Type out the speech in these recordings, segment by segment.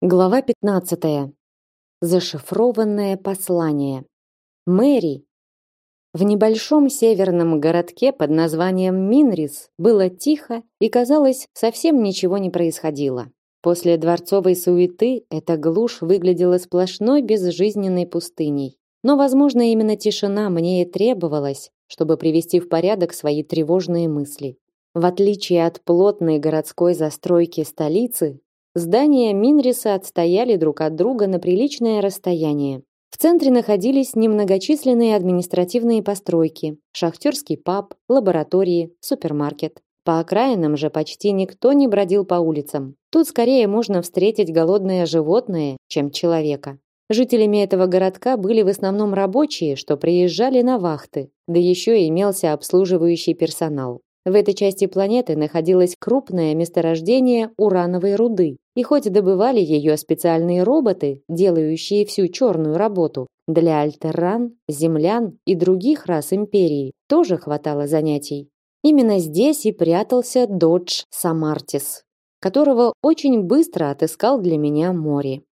Глава 15. Зашифрованное послание. Мэри. В небольшом северном городке под названием Минрис было тихо и, казалось, совсем ничего не происходило. После дворцовой суеты эта глушь выглядела сплошной безжизненной пустыней. Но, возможно, именно тишина мне и требовалась, чтобы привести в порядок свои тревожные мысли. В отличие от плотной городской застройки столицы, Здания Минриса отстояли друг от друга на приличное расстояние. В центре находились немногочисленные административные постройки, шахтерский паб, лаборатории, супермаркет. По окраинам же почти никто не бродил по улицам. Тут скорее можно встретить голодное животное, чем человека. Жителями этого городка были в основном рабочие, что приезжали на вахты, да еще и имелся обслуживающий персонал. В этой части планеты находилось крупное месторождение урановой руды, и хоть добывали ее специальные роботы, делающие всю черную работу, для альтерран, землян и других рас империи тоже хватало занятий. Именно здесь и прятался Додж Самартис, которого очень быстро отыскал для меня Мори.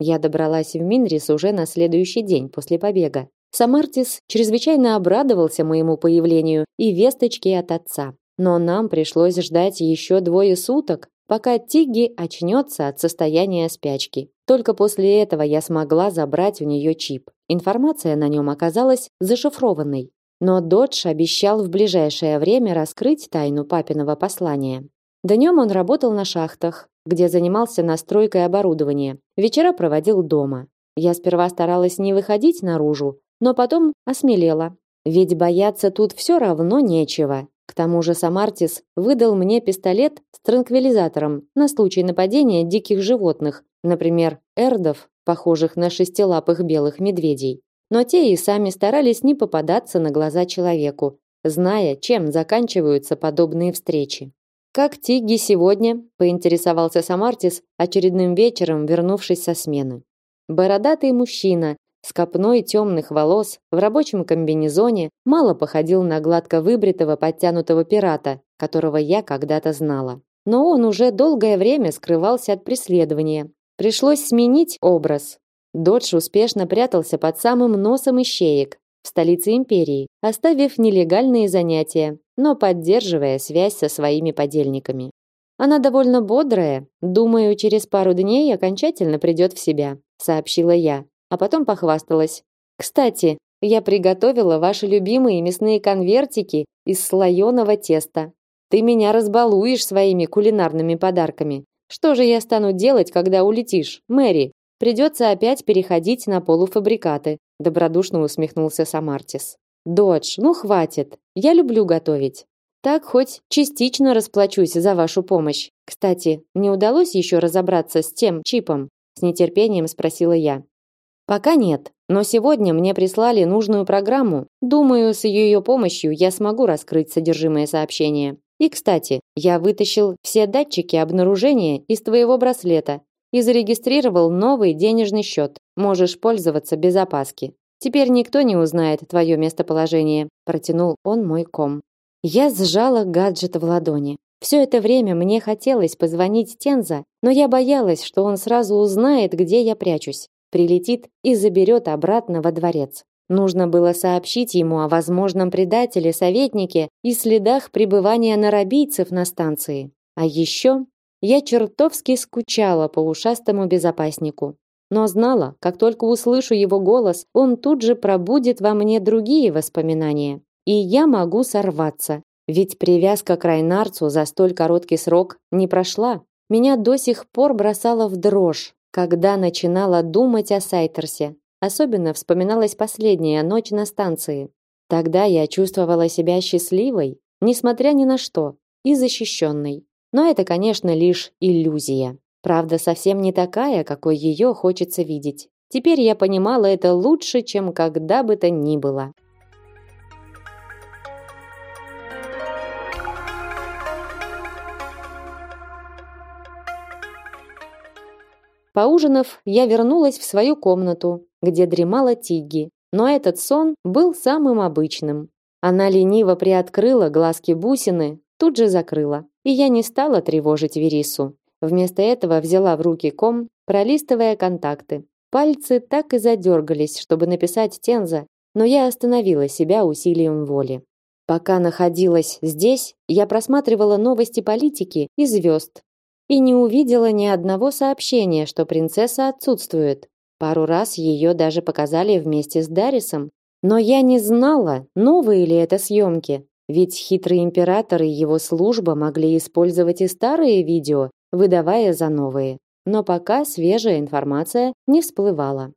Я добралась в Минрис уже на следующий день после побега. Самартис чрезвычайно обрадовался моему появлению и весточке от отца. Но нам пришлось ждать еще двое суток, пока Тигги очнется от состояния спячки. Только после этого я смогла забрать у нее чип. Информация на нем оказалась зашифрованной. Но Додж обещал в ближайшее время раскрыть тайну папиного послания. Днем он работал на шахтах, где занимался настройкой оборудования. Вечера проводил дома. Я сперва старалась не выходить наружу, но потом осмелела. Ведь бояться тут все равно нечего. К тому же Самартис выдал мне пистолет с транквилизатором на случай нападения диких животных, например, эрдов, похожих на шестилапых белых медведей. Но те и сами старались не попадаться на глаза человеку, зная, чем заканчиваются подобные встречи. Как Тигги сегодня, поинтересовался Самартис очередным вечером, вернувшись со смены. Бородатый мужчина с копной темных волос, в рабочем комбинезоне, мало походил на гладко выбритого подтянутого пирата, которого я когда-то знала. Но он уже долгое время скрывался от преследования. Пришлось сменить образ. Додж успешно прятался под самым носом ищеек в столице империи, оставив нелегальные занятия, но поддерживая связь со своими подельниками. Она довольно бодрая, думаю, через пару дней окончательно придет в себя, сообщила я а потом похвасталась. Кстати, я приготовила ваши любимые мясные конвертики из слоеного теста. Ты меня разбалуешь своими кулинарными подарками. Что же я стану делать, когда улетишь, Мэри? Придется опять переходить на полуфабрикаты, добродушно усмехнулся Самартис. Додж, ну хватит. Я люблю готовить. Так хоть частично расплачусь за вашу помощь. Кстати, не удалось еще разобраться с тем чипом? С нетерпением спросила я. Пока нет, но сегодня мне прислали нужную программу. Думаю, с ее помощью я смогу раскрыть содержимое сообщения. И, кстати, я вытащил все датчики обнаружения из твоего браслета и зарегистрировал новый денежный счет. Можешь пользоваться без опаски. Теперь никто не узнает твое местоположение, протянул он мой ком. Я сжала гаджет в ладони. Все это время мне хотелось позвонить Тенза, но я боялась, что он сразу узнает, где я прячусь прилетит и заберет обратно во дворец. Нужно было сообщить ему о возможном предателе, советнике и следах пребывания нарабийцев на станции. А еще я чертовски скучала по ушастому безопаснику, но знала, как только услышу его голос, он тут же пробудит во мне другие воспоминания, и я могу сорваться. Ведь привязка к Райнарцу за столь короткий срок не прошла. Меня до сих пор бросало в дрожь, когда начинала думать о Сайтерсе, особенно вспоминалась последняя ночь на станции. Тогда я чувствовала себя счастливой, несмотря ни на что, и защищенной. Но это, конечно, лишь иллюзия. Правда, совсем не такая, какой ее хочется видеть. Теперь я понимала это лучше, чем когда бы то ни было. Поужинав, я вернулась в свою комнату, где дремала Тигги. Но этот сон был самым обычным. Она лениво приоткрыла глазки-бусины, тут же закрыла. И я не стала тревожить Верису. Вместо этого взяла в руки ком пролистывая контакты. Пальцы так и задергались, чтобы написать Тенза, но я остановила себя усилием воли. Пока находилась здесь, я просматривала новости политики и звезд и не увидела ни одного сообщения, что принцесса отсутствует. Пару раз ее даже показали вместе с Дарисом, но я не знала, новые ли это съемки, ведь хитрый император и его служба могли использовать и старые видео, выдавая за новые. Но пока свежая информация не всплывала.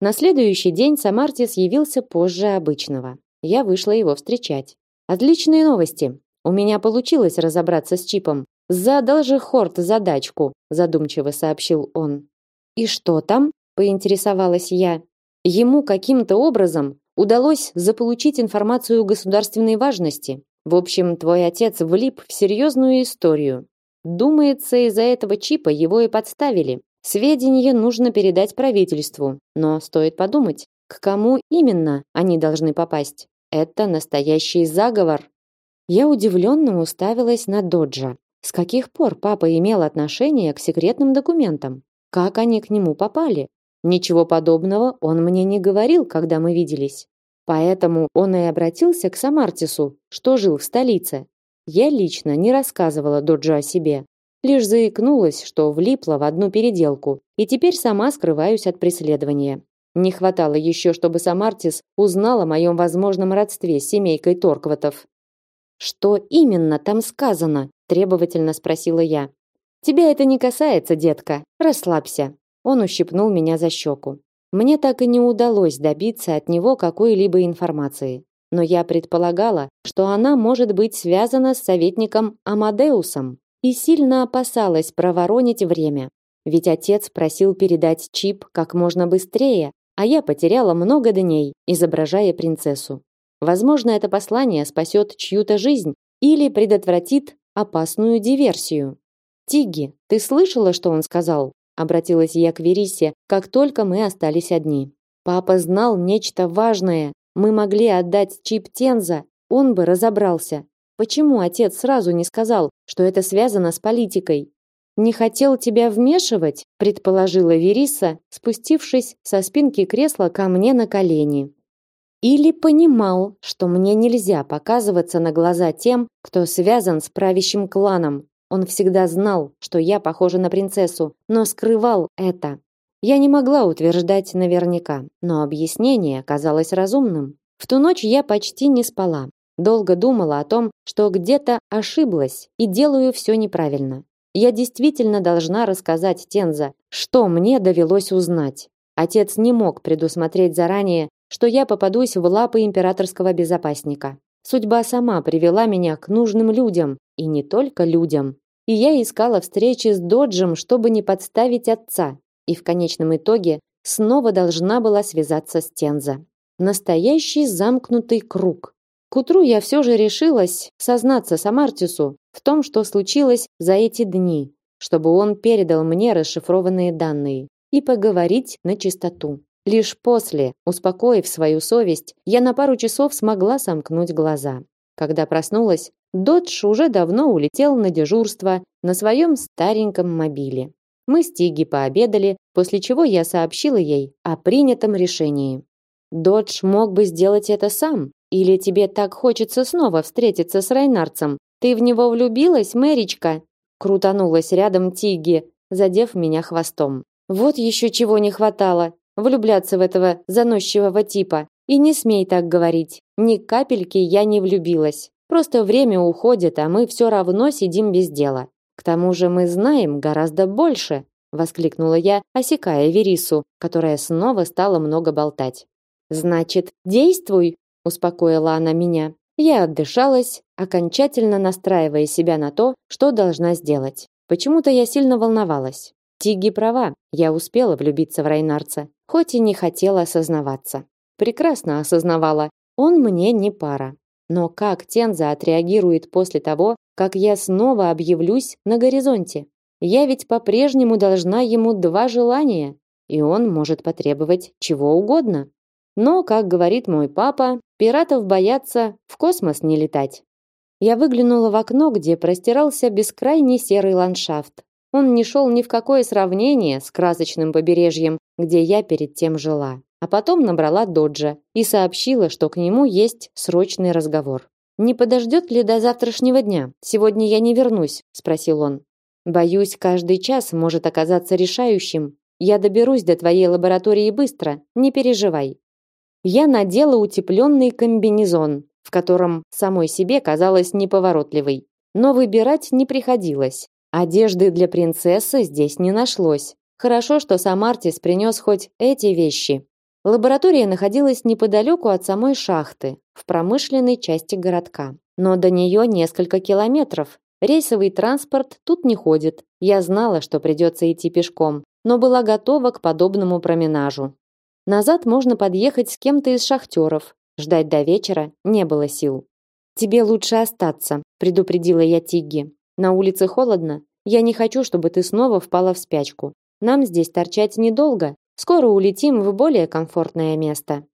На следующий день Самартис явился позже обычного. Я вышла его встречать. Отличные новости. У меня получилось разобраться с чипом. Задал же Хорт задачку, задумчиво сообщил он. И что там? поинтересовалась я. Ему каким-то образом удалось заполучить информацию государственной важности. В общем, твой отец влип в серьезную историю. Думается, из-за этого чипа его и подставили. Сведения нужно передать правительству, но стоит подумать, к кому именно они должны попасть. Это настоящий заговор. Я удивленно уставилась на Доджа. С каких пор папа имел отношение к секретным документам? Как они к нему попали? Ничего подобного он мне не говорил, когда мы виделись. Поэтому он и обратился к Самартису, что жил в столице. Я лично не рассказывала Доджу о себе, лишь заикнулась, что влипла в одну переделку, и теперь сама скрываюсь от преследования. Не хватало еще, чтобы Самартис узнал о моем возможном родстве с семейкой Торкватов. Что именно там сказано? Требовательно спросила я. Тебя это не касается, детка. Расслабься. Он ущипнул меня за щеку. Мне так и не удалось добиться от него какой-либо информации, но я предполагала, что она может быть связана с советником Амадеусом и сильно опасалась проворонить время. Ведь отец просил передать чип как можно быстрее, а я потеряла много дней, изображая принцессу. Возможно, это послание спасет чью-то жизнь или предотвратит опасную диверсию. Тиги, ты слышала, что он сказал? обратилась я к Верисе, как только мы остались одни. Папа знал нечто важное. Мы могли отдать чип Тенза, он бы разобрался. Почему отец сразу не сказал, что это связано с политикой? Не хотел тебя вмешивать, предположила Вериса, спустившись со спинки кресла ко мне на колени. Или понимал, что мне нельзя показываться на глаза тем, кто связан с правящим кланом, он всегда знал, что я похожа на принцессу, но скрывал это. Я не могла утверждать наверняка, но объяснение казалось разумным. В ту ночь я почти не спала. Долго думала о том, что где-то ошиблась и делаю все неправильно. Я действительно должна рассказать Тенза, что мне довелось узнать. Отец не мог предусмотреть заранее, что я попадусь в лапы императорского безопасника. Судьба сама привела меня к нужным людям, и не только людям. И я искала встречи с Доджем, чтобы не подставить отца, и в конечном итоге снова должна была связаться с Тенза. Настоящий замкнутый круг. К утру я все же решилась сознаться Самартису в том, что случилось за эти дни, чтобы он передал мне расшифрованные данные и поговорить на чистоту. Лишь после, успокоив свою совесть, я на пару часов смогла сомкнуть глаза. Когда проснулась, Додж уже давно улетел на дежурство на своем стареньком мобиле. Мы с Тиги пообедали, после чего я сообщила ей о принятом решении. Додж мог бы сделать это сам, или тебе так хочется снова встретиться с Райнарцем? Ты в него влюбилась, Мэричка? Крутанулась рядом Тиги, задев меня хвостом. Вот еще чего не хватало влюбляться в этого заносчивого типа. И не смей так говорить. Ни капельки я не влюбилась. Просто время уходит, а мы все равно сидим без дела. К тому же мы знаем гораздо больше, воскликнула я, осекая Верису, которая снова стала много болтать. Значит, действуй, успокоила она меня. Я отдышалась, окончательно настраивая себя на то, что должна сделать. Почему-то я сильно волновалась. Тиги права, я успела влюбиться в Райнарца, хоть и не хотела осознаваться. Прекрасно осознавала, он мне не пара. Но как Тенза отреагирует после того, как я снова объявлюсь на горизонте? Я ведь по-прежнему должна ему два желания, и он может потребовать чего угодно. Но, как говорит мой папа, пиратов боятся в космос не летать. Я выглянула в окно, где простирался бескрайний серый ландшафт, он не шел ни в какое сравнение с красочным побережьем, где я перед тем жила. А потом набрала Доджа и сообщила, что к нему есть срочный разговор. Не подождет ли до завтрашнего дня? Сегодня я не вернусь, спросил он. Боюсь, каждый час может оказаться решающим. Я доберусь до твоей лаборатории быстро, не переживай. Я надела утепленный комбинезон, в котором самой себе казалась неповоротливой. Но выбирать не приходилось. Одежды для принцессы здесь не нашлось. Хорошо, что сам Артис принес хоть эти вещи. Лаборатория находилась неподалеку от самой шахты, в промышленной части городка. Но до нее несколько километров. Рейсовый транспорт тут не ходит. Я знала, что придется идти пешком, но была готова к подобному променажу. Назад можно подъехать с кем-то из шахтеров. Ждать до вечера не было сил. Тебе лучше остаться, предупредила я Тигги. На улице холодно. Я не хочу, чтобы ты снова впала в спячку. Нам здесь торчать недолго, Скоро улетим в более комфортное место.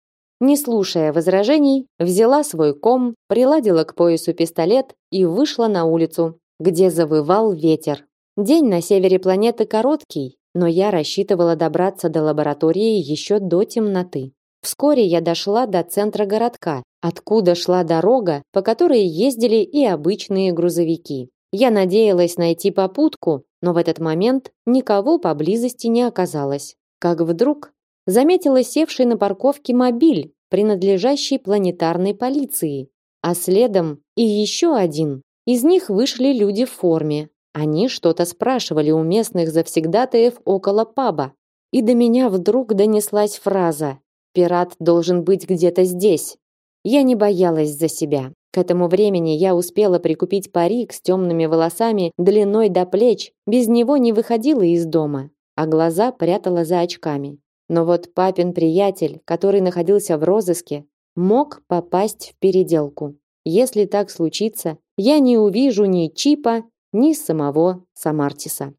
Не слушая возражений, взяла свой ком, приладила к поясу пистолет и вышла на улицу, где завывал ветер. День на севере планеты короткий, но я рассчитывала добраться до лаборатории еще до темноты. Вскоре я дошла до центра городка, откуда шла дорога, по которой ездили и обычные грузовики. Я надеялась найти попутку, но в этот момент никого поблизости не оказалось как вдруг заметила севший на парковке мобиль, принадлежащий планетарной полиции, а следом и еще один. Из них вышли люди в форме. Они что-то спрашивали у местных завсегдатаев около паба. И до меня вдруг донеслась фраза «Пират должен быть где-то здесь». Я не боялась за себя. К этому времени я успела прикупить парик с темными волосами длиной до плеч, без него не выходила из дома а глаза прятала за очками. Но вот папин приятель, который находился в розыске, мог попасть в переделку. Если так случится, я не увижу ни Чипа, ни самого Самартиса.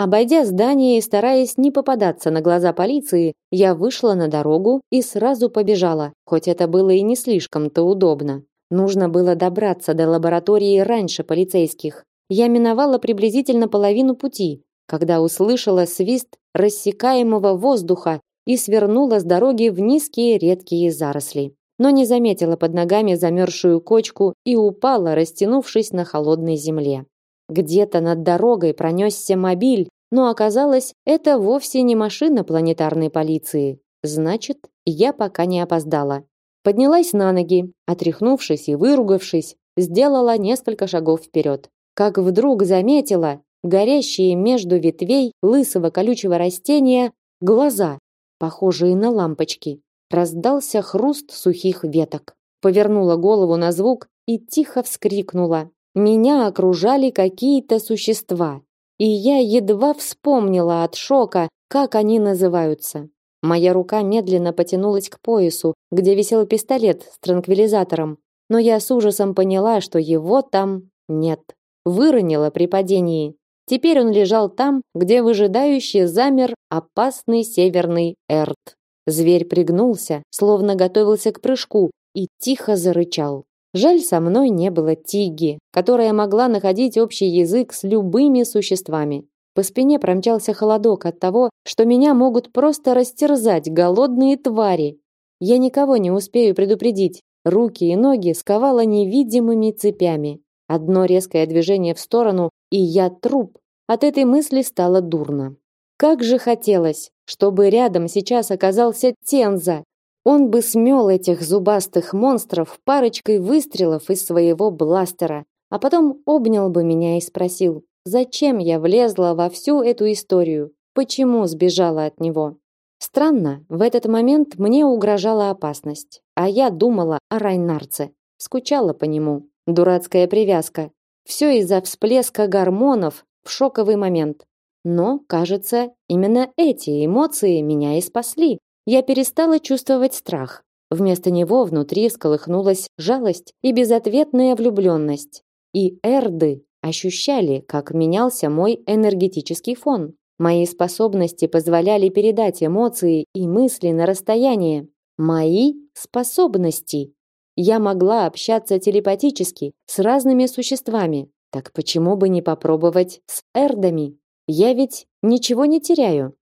Обойдя здание и стараясь не попадаться на глаза полиции, я вышла на дорогу и сразу побежала, хоть это было и не слишком-то удобно. Нужно было добраться до лаборатории раньше полицейских. Я миновала приблизительно половину пути, когда услышала свист рассекаемого воздуха и свернула с дороги в низкие редкие заросли. Но не заметила под ногами замерзшую кочку и упала, растянувшись на холодной земле. Где-то над дорогой пронесся мобиль, но оказалось, это вовсе не машина планетарной полиции. Значит, я пока не опоздала. Поднялась на ноги, отряхнувшись и выругавшись, сделала несколько шагов вперед. Как вдруг заметила, горящие между ветвей лысого колючего растения глаза, похожие на лампочки. Раздался хруст сухих веток. Повернула голову на звук и тихо вскрикнула. Меня окружали какие-то существа, и я едва вспомнила от шока, как они называются. Моя рука медленно потянулась к поясу, где висел пистолет с транквилизатором, но я с ужасом поняла, что его там нет. Выронила при падении. Теперь он лежал там, где выжидающе замер опасный северный эрт. Зверь пригнулся, словно готовился к прыжку, и тихо зарычал. Жаль, со мной не было Тиги, которая могла находить общий язык с любыми существами. По спине промчался холодок от того, что меня могут просто растерзать голодные твари. Я никого не успею предупредить. Руки и ноги сковало невидимыми цепями. Одно резкое движение в сторону, и я труп. От этой мысли стало дурно. Как же хотелось, чтобы рядом сейчас оказался Тенза. Он бы смел этих зубастых монстров парочкой выстрелов из своего бластера, а потом обнял бы меня и спросил, зачем я влезла во всю эту историю, почему сбежала от него. Странно, в этот момент мне угрожала опасность, а я думала о Райнарце, скучала по нему. Дурацкая привязка. Все из-за всплеска гормонов в шоковый момент. Но, кажется, именно эти эмоции меня и спасли. Я перестала чувствовать страх. Вместо него внутри всколыхнулась жалость и безответная влюбленность. И эрды ощущали, как менялся мой энергетический фон. Мои способности позволяли передать эмоции и мысли на расстояние. Мои способности. Я могла общаться телепатически с разными существами. Так почему бы не попробовать с эрдами? Я ведь ничего не теряю.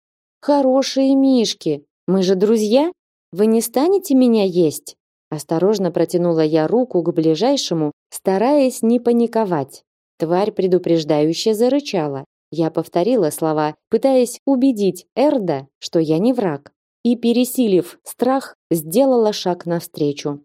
Хорошие мишки, мы же друзья. Вы не станете меня есть? Осторожно протянула я руку к ближайшему, стараясь не паниковать. Тварь предупреждающе зарычала. Я повторила слова, пытаясь убедить Эрда, что я не враг, и пересилив страх, сделала шаг навстречу.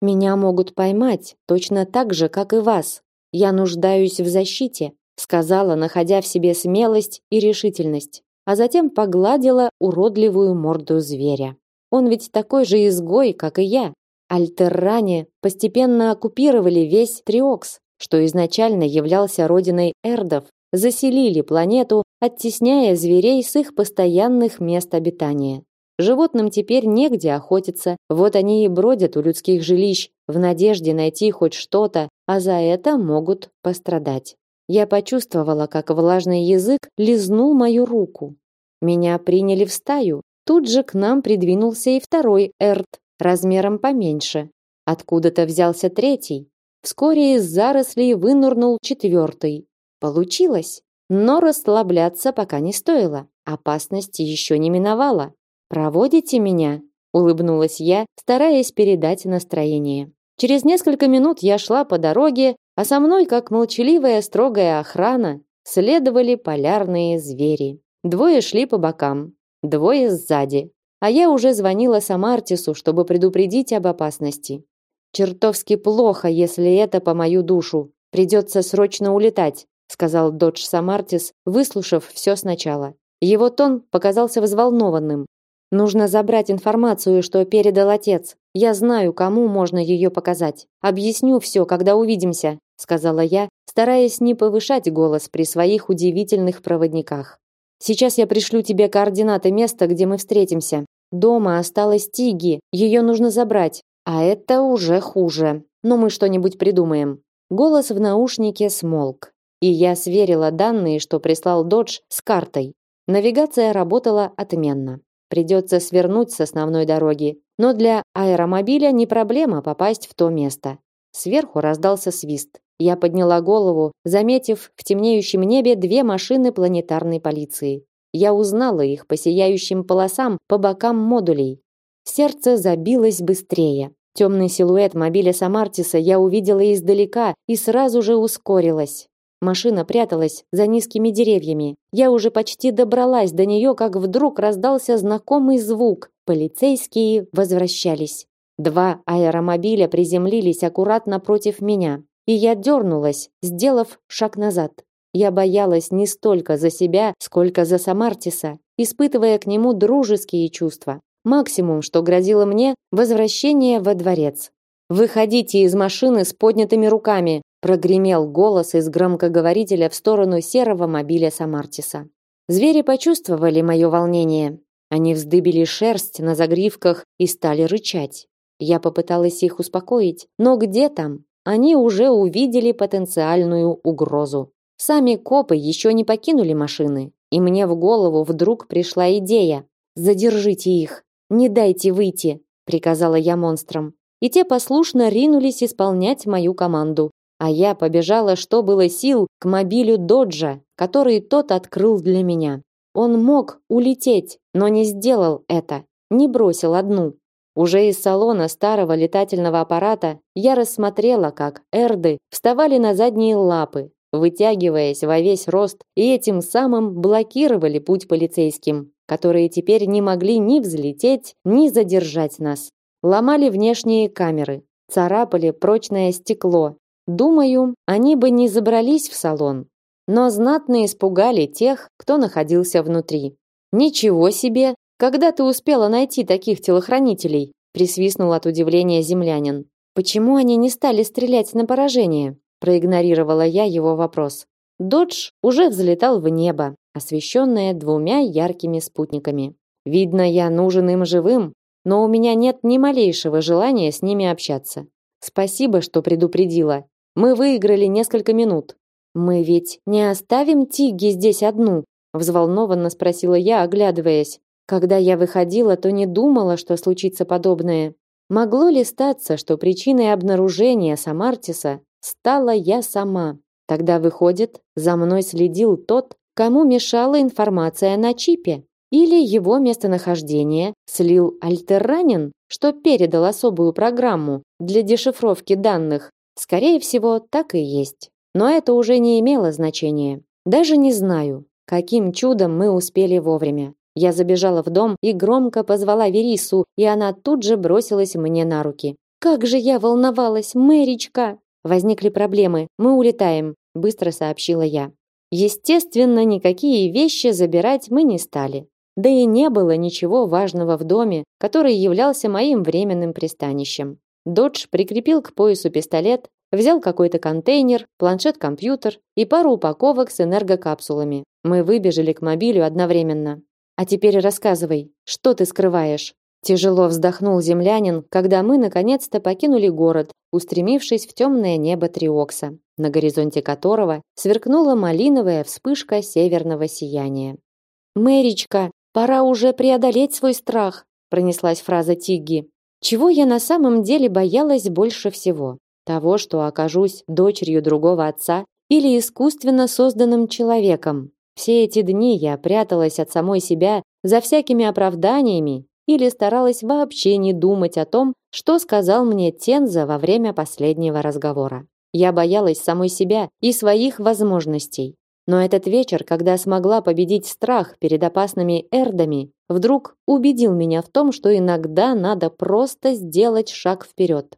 Меня могут поймать, точно так же, как и вас. Я нуждаюсь в защите, сказала, находя в себе смелость и решительность, а затем погладила уродливую морду зверя. Он ведь такой же изгой, как и я. Альтерране постепенно оккупировали весь Триокс, что изначально являлся родиной эрдов, заселили планету, оттесняя зверей с их постоянных мест обитания. Животным теперь негде охотиться, вот они и бродят у людских жилищ в надежде найти хоть что-то, а за это могут пострадать. Я почувствовала, как влажный язык лизнул мою руку. Меня приняли в стаю. Тут же к нам придвинулся и второй эрт, размером поменьше. Откуда-то взялся третий. Вскоре из зарослей вынырнул четвертый. Получилось, но расслабляться пока не стоило. Опасность еще не миновала. Проводите меня, улыбнулась я, стараясь передать настроение. Через несколько минут я шла по дороге, а со мной, как молчаливая строгая охрана, следовали полярные звери. Двое шли по бокам, двое сзади. А я уже звонила Самартису, чтобы предупредить об опасности. Чертовски плохо, если это по мою душу. Придется срочно улетать, сказал Додж Самартис, выслушав все сначала. Его тон показался взволнованным. Нужно забрать информацию, что передал отец. Я знаю, кому можно ее показать. Объясню все, когда увидимся, сказала я, стараясь не повышать голос при своих удивительных проводниках. Сейчас я пришлю тебе координаты места, где мы встретимся. Дома осталась Тиги, ее нужно забрать. А это уже хуже. Но мы что-нибудь придумаем. Голос в наушнике смолк, и я сверила данные, что прислал Додж с картой. Навигация работала отменно. Придется свернуть с основной дороги, но для аэромобиля не проблема попасть в то место. Сверху раздался свист. Я подняла голову, заметив в темнеющем небе две машины планетарной полиции. Я узнала их по сияющим полосам по бокам модулей. Сердце забилось быстрее. Темный силуэт мобиля Самартиса я увидела издалека и сразу же ускорилась. Машина пряталась за низкими деревьями. Я уже почти добралась до нее, как вдруг раздался знакомый звук. Полицейские возвращались. Два аэромобиля приземлились аккуратно против меня, и я дернулась, сделав шаг назад. Я боялась не столько за себя, сколько за Самартиса, испытывая к нему дружеские чувства. Максимум, что грозило мне, возвращение во дворец. Выходите из машины с поднятыми руками, прогремел голос из громкоговорителя в сторону серого мобиля Самартиса. Звери почувствовали мое волнение. Они вздыбили шерсть на загривках и стали рычать. Я попыталась их успокоить, но где там? Они уже увидели потенциальную угрозу. Сами копы еще не покинули машины, и мне в голову вдруг пришла идея: задержите их, не дайте выйти, приказала я монстрам. И те послушно ринулись исполнять мою команду, а я побежала, что было сил, к мобилю Доджа, который тот открыл для меня. Он мог улететь, но не сделал это, не бросил одну. Уже из салона старого летательного аппарата я рассмотрела, как эрды вставали на задние лапы, вытягиваясь во весь рост, и этим самым блокировали путь полицейским, которые теперь не могли ни взлететь, ни задержать нас. Ломали внешние камеры, царапали прочное стекло, Думаю, они бы не забрались в салон, но знатно испугали тех, кто находился внутри. Ничего себе, когда ты успела найти таких телохранителей? присвистнул от удивления землянин. Почему они не стали стрелять на поражение? проигнорировала я его вопрос. Додж уже взлетал в небо, освещенное двумя яркими спутниками. Видно, я нужен им живым, но у меня нет ни малейшего желания с ними общаться. Спасибо, что предупредила. Мы выиграли несколько минут. Мы ведь не оставим Тигги здесь одну, взволнованно спросила я, оглядываясь. Когда я выходила, то не думала, что случится подобное. Могло ли статься, что причиной обнаружения Самартиса стала я сама? Тогда выходит, за мной следил тот, кому мешала информация на чипе? Или его местонахождение слил альтерранин, что передал особую программу для дешифровки данных? Скорее всего, так и есть. Но это уже не имело значения. Даже не знаю, каким чудом мы успели вовремя. Я забежала в дом и громко позвала Верису, и она тут же бросилась мне на руки. Как же я волновалась, Мэричка! Возникли проблемы. Мы улетаем, быстро сообщила я. Естественно, никакие вещи забирать мы не стали. Да и не было ничего важного в доме, который являлся моим временным пристанищем. Додж прикрепил к поясу пистолет, взял какой-то контейнер, планшет-компьютер и пару упаковок с энергокапсулами. Мы выбежали к мобилю одновременно. А теперь рассказывай, что ты скрываешь? Тяжело вздохнул землянин, когда мы наконец-то покинули город, устремившись в темное небо Триокса, на горизонте которого сверкнула малиновая вспышка северного сияния. Мэричка, пора уже преодолеть свой страх, пронеслась фраза Тигги. Чего я на самом деле боялась больше всего? Того, что окажусь дочерью другого отца или искусственно созданным человеком, все эти дни я пряталась от самой себя за всякими оправданиями или старалась вообще не думать о том, что сказал мне Тенза во время последнего разговора. Я боялась самой себя и своих возможностей. Но этот вечер, когда смогла победить страх перед опасными эрдами, вдруг убедил меня в том, что иногда надо просто сделать шаг вперед.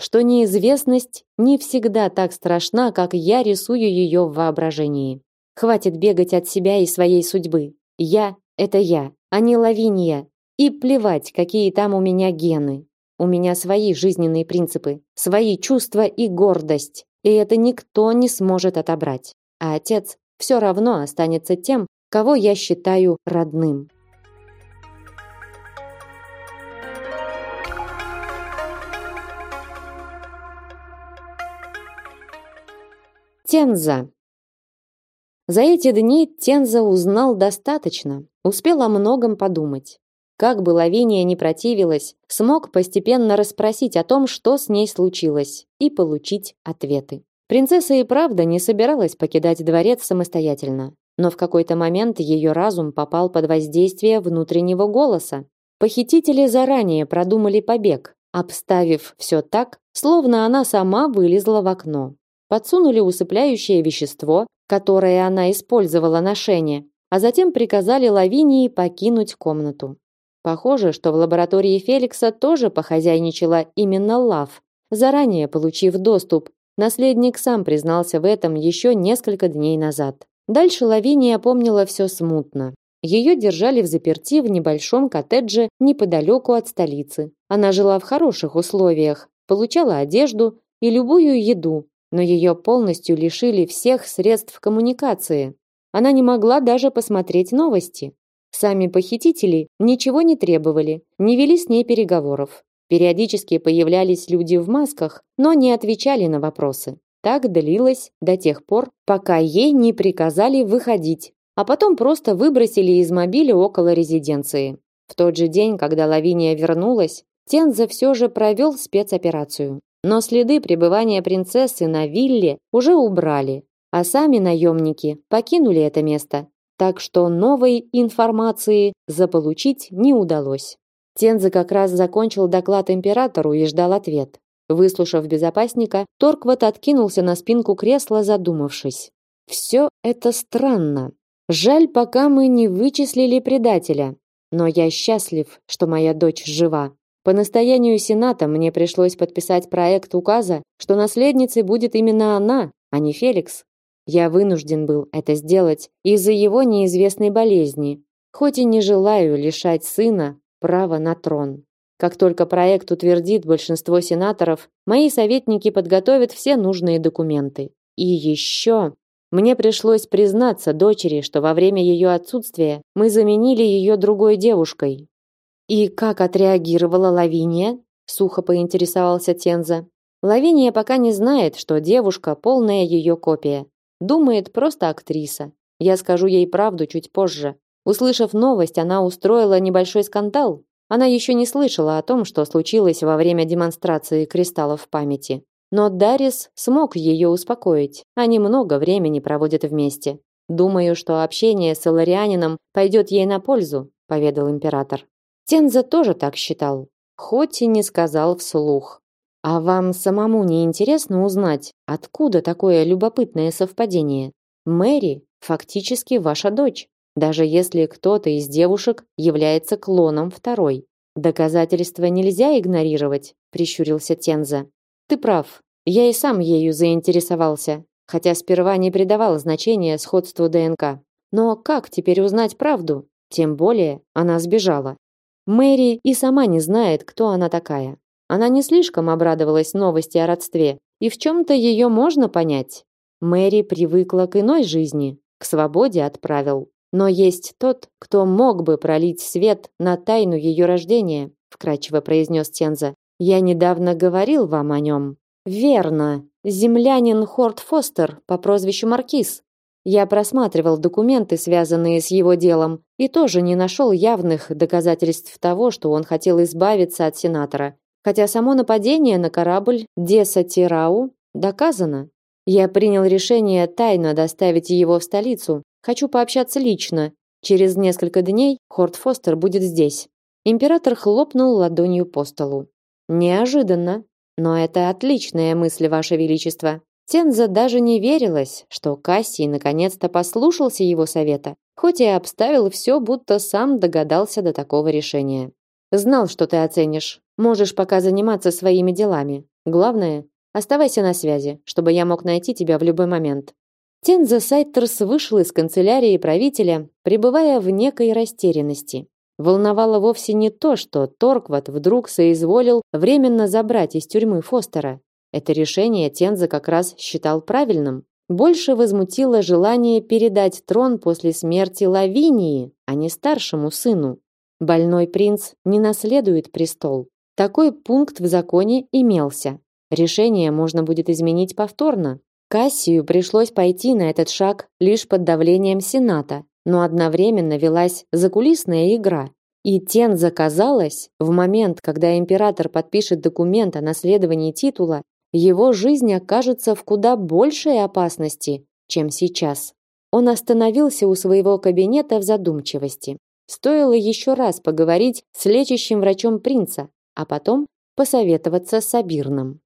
Что неизвестность не всегда так страшна, как я рисую ее в воображении. Хватит бегать от себя и своей судьбы. Я – это я, а не Лавиния. И плевать, какие там у меня гены. У меня свои жизненные принципы, свои чувства и гордость. И это никто не сможет отобрать. А отец все равно останется тем, кого я считаю родным. Тенза за эти дни Тенза узнал достаточно, успел о многом подумать. Как бы Лавиния не противилась, смог постепенно расспросить о том, что с ней случилось, и получить ответы. Принцесса и правда не собиралась покидать дворец самостоятельно, но в какой-то момент ее разум попал под воздействие внутреннего голоса. Похитители заранее продумали побег, обставив все так, словно она сама вылезла в окно. Подсунули усыпляющее вещество, которое она использовала на Шене, а затем приказали Лавинии покинуть комнату. Похоже, что в лаборатории Феликса тоже похозяйничала именно Лав. Заранее получив доступ, наследник сам признался в этом еще несколько дней назад. Дальше Лавиния помнила все смутно. Ее держали в заперти в небольшом коттедже неподалеку от столицы. Она жила в хороших условиях, получала одежду и любую еду, но ее полностью лишили всех средств коммуникации. Она не могла даже посмотреть новости. Сами похитители ничего не требовали, не вели с ней переговоров. Периодически появлялись люди в масках, но не отвечали на вопросы. Так длилось до тех пор, пока ей не приказали выходить, а потом просто выбросили из мобиля около резиденции. В тот же день, когда Лавиния вернулась, Тенза все же провел спецоперацию. Но следы пребывания принцессы на вилле уже убрали, а сами наемники покинули это место, так что новой информации заполучить не удалось. Тенза как раз закончил доклад императору и ждал ответ. Выслушав безопасника, Торкват откинулся на спинку кресла, задумавшись. «Все это странно. Жаль, пока мы не вычислили предателя. Но я счастлив, что моя дочь жива. По настоянию Сената мне пришлось подписать проект указа, что наследницей будет именно она, а не Феликс. Я вынужден был это сделать из-за его неизвестной болезни, хоть и не желаю лишать сына права на трон. Как только проект утвердит большинство сенаторов, мои советники подготовят все нужные документы. И еще мне пришлось признаться дочери, что во время ее отсутствия мы заменили ее другой девушкой, и как отреагировала Лавиния? сухо поинтересовался Тенза. Лавиния пока не знает, что девушка полная ее копия. Думает просто актриса. Я скажу ей правду чуть позже. Услышав новость, она устроила небольшой скандал. Она еще не слышала о том, что случилось во время демонстрации кристаллов памяти. Но Дарис смог ее успокоить. Они много времени проводят вместе. Думаю, что общение с Иларианином пойдет ей на пользу, поведал император. Тенза тоже так считал, хоть и не сказал вслух. А вам самому не интересно узнать, откуда такое любопытное совпадение? Мэри фактически ваша дочь, даже если кто-то из девушек является клоном второй. Доказательства нельзя игнорировать, прищурился Тенза. Ты прав. Я и сам ею заинтересовался, хотя сперва не придавал значения сходству ДНК. Но как теперь узнать правду? Тем более, она сбежала. Мэри и сама не знает, кто она такая. Она не слишком обрадовалась новости о родстве, и в чем-то ее можно понять. Мэри привыкла к иной жизни, к свободе от правил. Но есть тот, кто мог бы пролить свет на тайну ее рождения, вкратчиво произнес Тенза. Я недавно говорил вам о нем. Верно, землянин Хорт Фостер по прозвищу Маркиз. Я просматривал документы, связанные с его делом, и тоже не нашел явных доказательств того, что он хотел избавиться от сенатора. Хотя само нападение на корабль Деса Тирау доказано. Я принял решение тайно доставить его в столицу. Хочу пообщаться лично. Через несколько дней Хорт Фостер будет здесь. Император хлопнул ладонью по столу. Неожиданно, но это отличная мысль, ваше величество. Тенза даже не верилась, что Кассий наконец-то послушался его совета, хоть и обставил все, будто сам догадался до такого решения. Знал, что ты оценишь. Можешь пока заниматься своими делами. Главное, оставайся на связи, чтобы я мог найти тебя в любой момент. Тенза Сайтерс вышел из канцелярии правителя, пребывая в некой растерянности. Волновало вовсе не то, что Торкват вдруг соизволил временно забрать из тюрьмы Фостера. Это решение Тенза как раз считал правильным. Больше возмутило желание передать трон после смерти Лавинии, а не старшему сыну. Больной принц не наследует престол. Такой пункт в законе имелся. Решение можно будет изменить повторно. Кассию пришлось пойти на этот шаг лишь под давлением Сената, но одновременно велась закулисная игра. И Тенза казалось, в момент, когда император подпишет документ о наследовании титула, его жизнь окажется в куда большей опасности, чем сейчас. Он остановился у своего кабинета в задумчивости. Стоило еще раз поговорить с лечащим врачом принца, а потом посоветоваться с Абирном.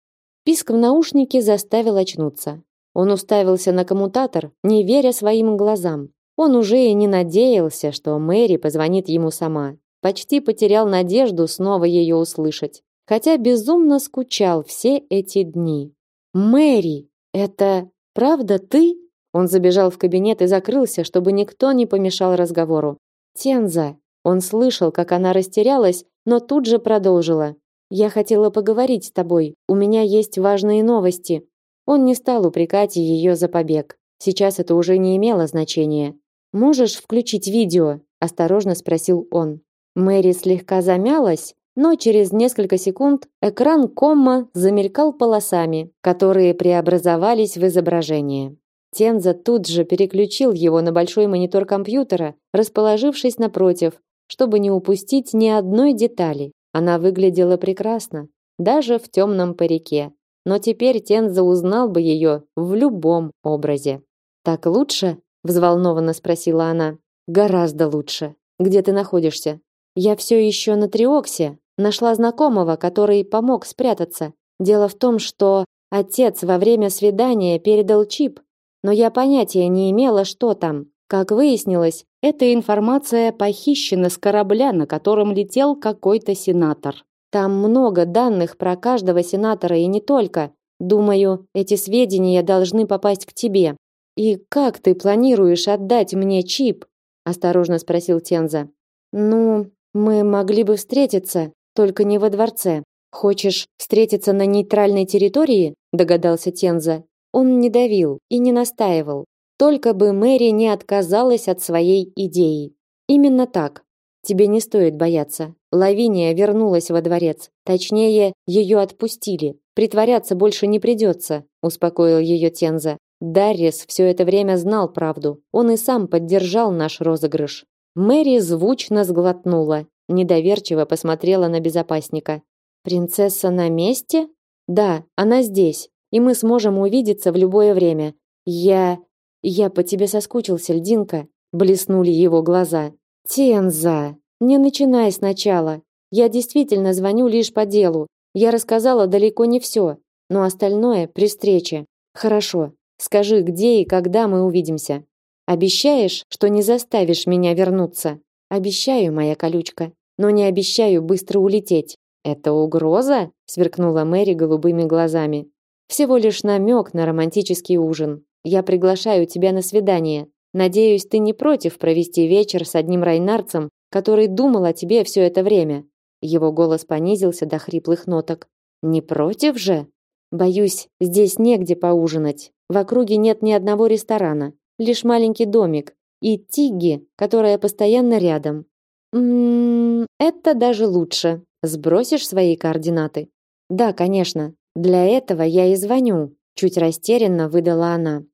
Писк в наушнике заставил очнуться. Он уставился на коммутатор, не веря своим глазам. Он уже и не надеялся, что Мэри позвонит ему сама. Почти потерял надежду снова ее услышать хотя безумно скучал все эти дни. Мэри, это правда ты? Он забежал в кабинет и закрылся, чтобы никто не помешал разговору. Тенза. Он слышал, как она растерялась, но тут же продолжила. Я хотела поговорить с тобой. У меня есть важные новости. Он не стал упрекать ее за побег. Сейчас это уже не имело значения. Можешь включить видео? осторожно спросил он. Мэри слегка замялась, но через несколько секунд экран комма замелькал полосами, которые преобразовались в изображение. Тенза тут же переключил его на большой монитор компьютера, расположившись напротив, чтобы не упустить ни одной детали. Она выглядела прекрасно, даже в темном парике. Но теперь Тенза узнал бы ее в любом образе. «Так лучше?» – взволнованно спросила она. «Гораздо лучше. Где ты находишься?» «Я все еще на Триоксе, Нашла знакомого, который помог спрятаться. Дело в том, что отец во время свидания передал чип, но я понятия не имела, что там. Как выяснилось, эта информация похищена с корабля, на котором летел какой-то сенатор. Там много данных про каждого сенатора и не только. Думаю, эти сведения должны попасть к тебе. И как ты планируешь отдать мне чип? осторожно спросил Тенза. Ну, мы могли бы встретиться, только не во дворце. Хочешь встретиться на нейтральной территории? догадался Тенза. Он не давил и не настаивал, только бы Мэри не отказалась от своей идеи. Именно так. Тебе не стоит бояться. Лавиния вернулась во дворец. Точнее, ее отпустили. Притворяться больше не придется, успокоил ее Тенза. Даррис все это время знал правду. Он и сам поддержал наш розыгрыш. Мэри звучно сглотнула Недоверчиво посмотрела на безопасника. Принцесса на месте? Да, она здесь, и мы сможем увидеться в любое время. Я Я по тебе соскучился, льдинка, блеснули его глаза. Тенза, не начинай сначала. Я действительно звоню лишь по делу. Я рассказала далеко не все, но остальное при встрече. Хорошо. Скажи, где и когда мы увидимся. Обещаешь, что не заставишь меня вернуться? Обещаю, моя колючка, но не обещаю быстро улететь. Это угроза? сверкнула Мэри голубыми глазами. Всего лишь намек на романтический ужин. Я приглашаю тебя на свидание. Надеюсь, ты не против провести вечер с одним Райнарцем, который думал о тебе все это время. Его голос понизился до хриплых ноток. Не против же? Боюсь, здесь негде поужинать. В округе нет ни одного ресторана, лишь маленький домик и Тигги, которая постоянно рядом. Ммм, это даже лучше. Сбросишь свои координаты? Да, конечно. Для этого я и звоню, чуть растерянно выдала она.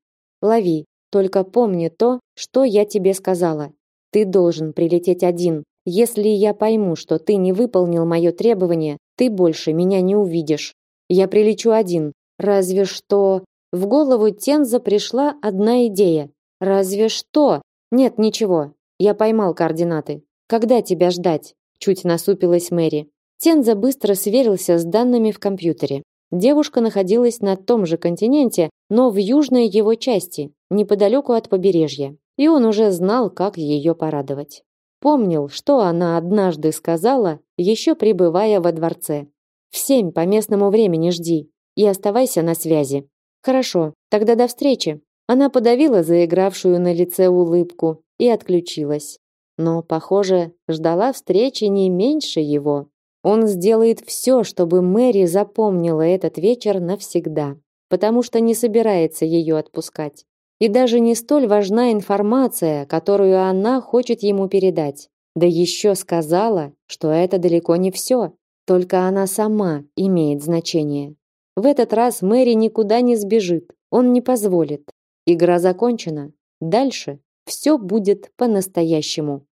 Лови, только помни то, что я тебе сказала. Ты должен прилететь один. Если я пойму, что ты не выполнил мое требование, ты больше меня не увидишь. Я прилечу один. Разве что в голову Тенза пришла одна идея. Разве что. Нет, ничего. Я поймал координаты. Когда тебя ждать? Чуть насупилась Мэри. Тенза быстро сверился с данными в компьютере. Девушка находилась на том же континенте, но в южной его части, неподалеку от побережья. И он уже знал, как ее порадовать. Помнил, что она однажды сказала, еще пребывая во дворце. «В семь по местному времени жди и оставайся на связи». «Хорошо, тогда до встречи». Она подавила заигравшую на лице улыбку и отключилась. Но, похоже, ждала встречи не меньше его. Он сделает все, чтобы Мэри запомнила этот вечер навсегда, потому что не собирается ее отпускать. И даже не столь важна информация, которую она хочет ему передать. Да еще сказала, что это далеко не все, только она сама имеет значение. В этот раз Мэри никуда не сбежит, он не позволит. Игра закончена. Дальше все будет по-настоящему,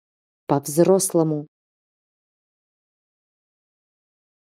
по-взрослому.